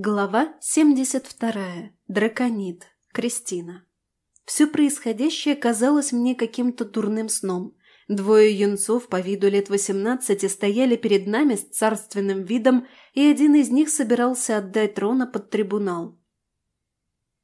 Глава 72. Драконит. Кристина. Все происходящее казалось мне каким-то дурным сном. Двое юнцов по виду лет восемнадцати стояли перед нами с царственным видом, и один из них собирался отдать трона под трибунал.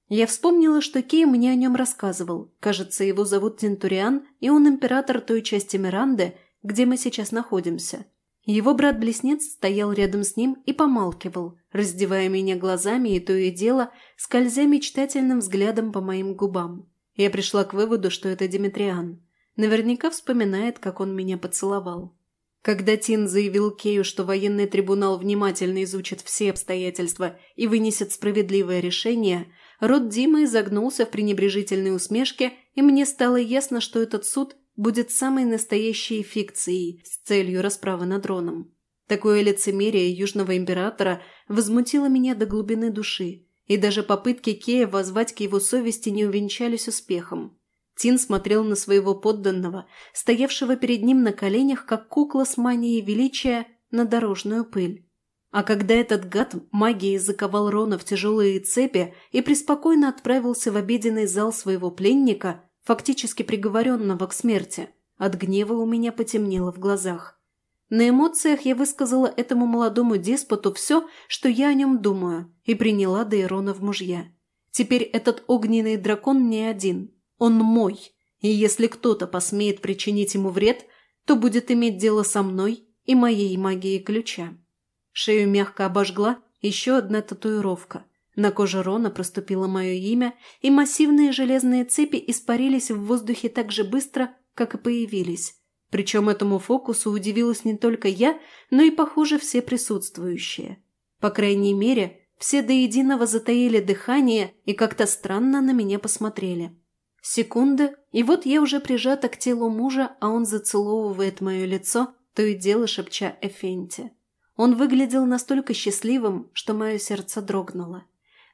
Я вспомнила, что Кей мне о нем рассказывал. Кажется, его зовут Тентуриан, и он император той части Миранды, где мы сейчас находимся. Его брат-близнец стоял рядом с ним и помалкивал, раздевая меня глазами и то и дело, скользя мечтательным взглядом по моим губам. Я пришла к выводу, что это Димитриан. Наверняка вспоминает, как он меня поцеловал. Когда Тин заявил Кею, что военный трибунал внимательно изучит все обстоятельства и вынесет справедливое решение, рот Димы изогнулся в пренебрежительной усмешке, и мне стало ясно, что этот суд будет самой настоящей фикцией с целью расправы над дроном. Такое лицемерие Южного Императора возмутило меня до глубины души, и даже попытки Кея воззвать к его совести не увенчались успехом. Тин смотрел на своего подданного, стоявшего перед ним на коленях, как кукла с манией величия на дорожную пыль. А когда этот гад магией заковал Рона в тяжелые цепи и преспокойно отправился в обеденный зал своего пленника, фактически приговоренного к смерти. От гнева у меня потемнело в глазах. На эмоциях я высказала этому молодому деспоту все, что я о нем думаю, и приняла Дейрона в мужья. Теперь этот огненный дракон не один. Он мой. И если кто-то посмеет причинить ему вред, то будет иметь дело со мной и моей магией ключа. Шею мягко обожгла еще одна татуировка – на коже Рона проступило мое имя, и массивные железные цепи испарились в воздухе так же быстро, как и появились. Причем этому фокусу удивилась не только я, но и, похоже, все присутствующие. По крайней мере, все до единого затаили дыхание и как-то странно на меня посмотрели. Секунда, и вот я уже прижата к телу мужа, а он зацеловывает мое лицо, то и дело шепча Эфенте. Он выглядел настолько счастливым, что мое сердце дрогнуло.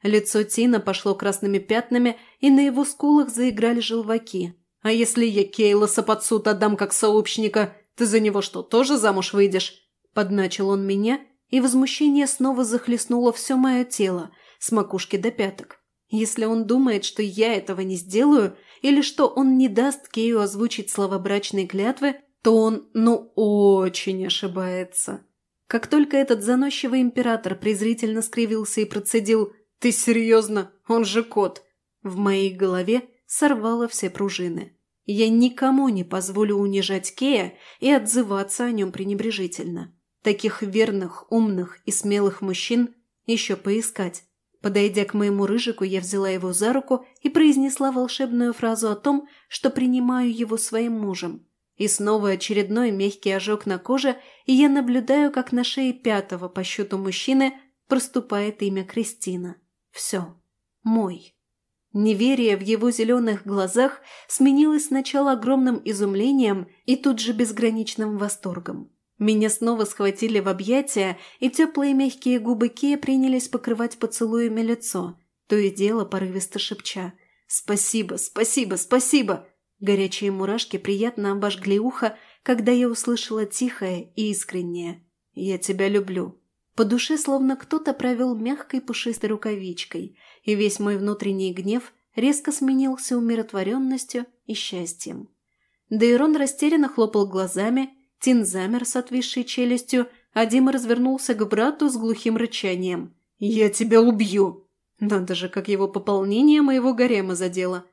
Лицо Тина пошло красными пятнами, и на его скулах заиграли желваки. «А если я Кейлоса под суд отдам как сообщника, ты за него что, тоже замуж выйдешь?» Подначил он меня, и возмущение снова захлестнуло все мое тело, с макушки до пяток. Если он думает, что я этого не сделаю, или что он не даст Кею озвучить слова брачной клятвы, то он, ну, очень ошибается. Как только этот заносчивый император презрительно скривился и процедил «Ты серьезно? Он же кот!» В моей голове сорвало все пружины. Я никому не позволю унижать Кея и отзываться о нем пренебрежительно. Таких верных, умных и смелых мужчин еще поискать. Подойдя к моему рыжику, я взяла его за руку и произнесла волшебную фразу о том, что принимаю его своим мужем. И снова очередной мягкий ожог на коже, и я наблюдаю, как на шее пятого по счету мужчины проступает имя Кристина. Все. Мой. Неверие в его зеленых глазах сменилось сначала огромным изумлением и тут же безграничным восторгом. Меня снова схватили в объятия, и теплые мягкие губы Кея принялись покрывать поцелуями лицо, то и дело порывисто шепча «Спасибо, спасибо, спасибо!» Горячие мурашки приятно обожгли ухо, когда я услышала тихое и искреннее «Я тебя люблю». По душе словно кто-то провел мягкой пушистой рукавичкой, и весь мой внутренний гнев резко сменился умиротворенностью и счастьем. Дейрон растерянно хлопал глазами, Тин замер с отвисшей челюстью, а Дима развернулся к брату с глухим рычанием. «Я тебя убью!» Надо же, как его пополнение моего гарема задело.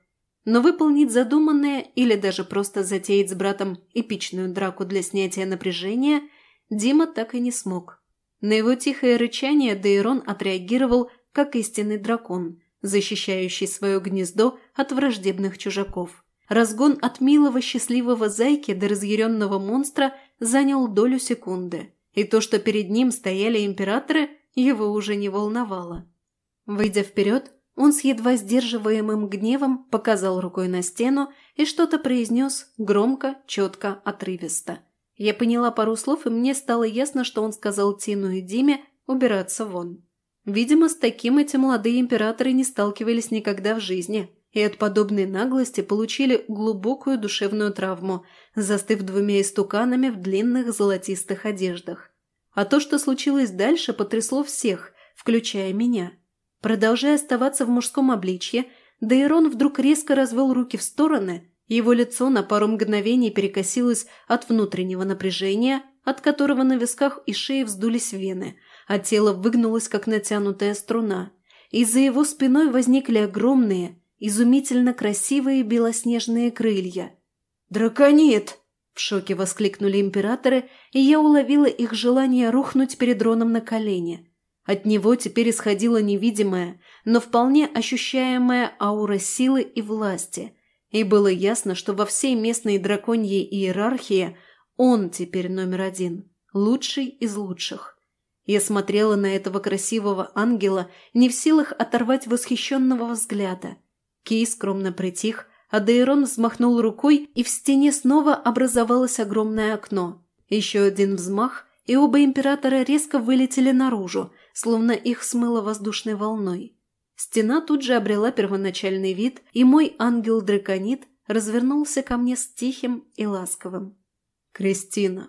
Но выполнить задуманное или даже просто затеять с братом эпичную драку для снятия напряжения Дима так и не смог. На его тихое рычание Дейрон отреагировал как истинный дракон, защищающий свое гнездо от враждебных чужаков. Разгон от милого счастливого зайки до разъяренного монстра занял долю секунды, и то, что перед ним стояли императоры, его уже не волновало. Выйдя вперед, он с едва сдерживаемым гневом показал рукой на стену и что-то произнес громко, четко, отрывисто – я поняла пару слов, и мне стало ясно, что он сказал Тину и Диме убираться вон. Видимо, с таким эти молодые императоры не сталкивались никогда в жизни, и от подобной наглости получили глубокую душевную травму, застыв двумя истуканами в длинных золотистых одеждах. А то, что случилось дальше, потрясло всех, включая меня. Продолжая оставаться в мужском обличье, Дейрон вдруг резко развел руки в стороны, его лицо на пару мгновений перекосилось от внутреннего напряжения, от которого на висках и шее вздулись вены, а тело выгнулось, как натянутая струна. И за его спиной возникли огромные, изумительно красивые белоснежные крылья. «Драконит!» – в шоке воскликнули императоры, и я уловила их желание рухнуть перед Роном на колени. От него теперь исходила невидимая, но вполне ощущаемая аура силы и власти, и было ясно, что во всей местной драконьей иерархии он теперь номер один, лучший из лучших. Я смотрела на этого красивого ангела, не в силах оторвать восхищенного взгляда. Кей скромно притих, а Дейрон взмахнул рукой, и в стене снова образовалось огромное окно. Еще один взмах, и оба императора резко вылетели наружу, словно их смыло воздушной волной. Стена тут же обрела первоначальный вид, и мой ангел-драконит развернулся ко мне с тихим и ласковым. «Кристина,